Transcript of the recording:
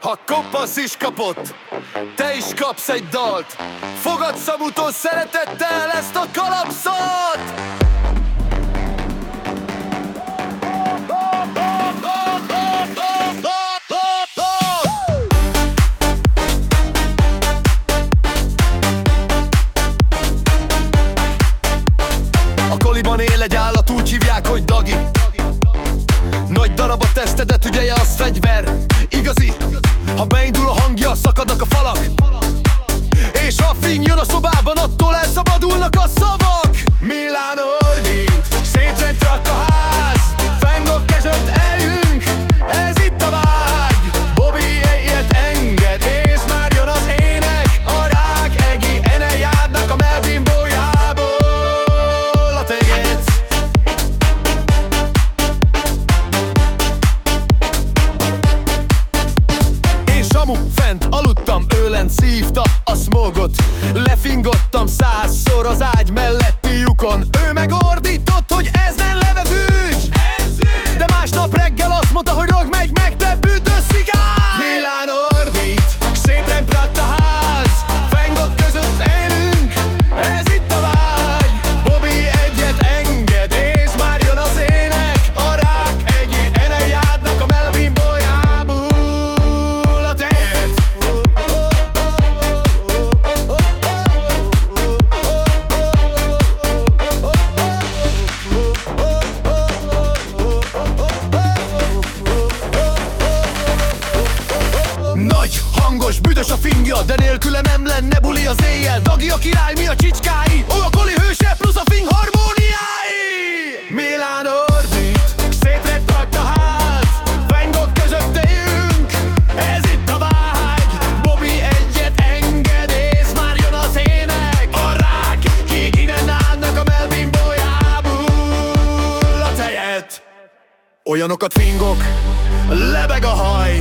Ha kopasz is kapott, te is kapsz egy dalt. Fogad Szabutól szeretettel ezt a kalapszot! A koliban él egy állat, úgy hogy Dagi. Nagy darab a testedet, ügyeje az fegyver szakadnak a falak. És ha fény jön a szobában, Én Samu fent aludtam, ő lent szívta a smogot. Lefingottam fingja De nélküle nem lenne buli az éjjel. Dagi a király, mi a csicskái? Ó, a koli hőse plusz a fing harmóniái! Milán ordít, Van Gogh között éljünk, ez itt a vágy. Bobby egyet enged, és már jön az ének A rák, kik innen állnak a melbimbójából A tejet. Olyanokat fingok, lebeg a haj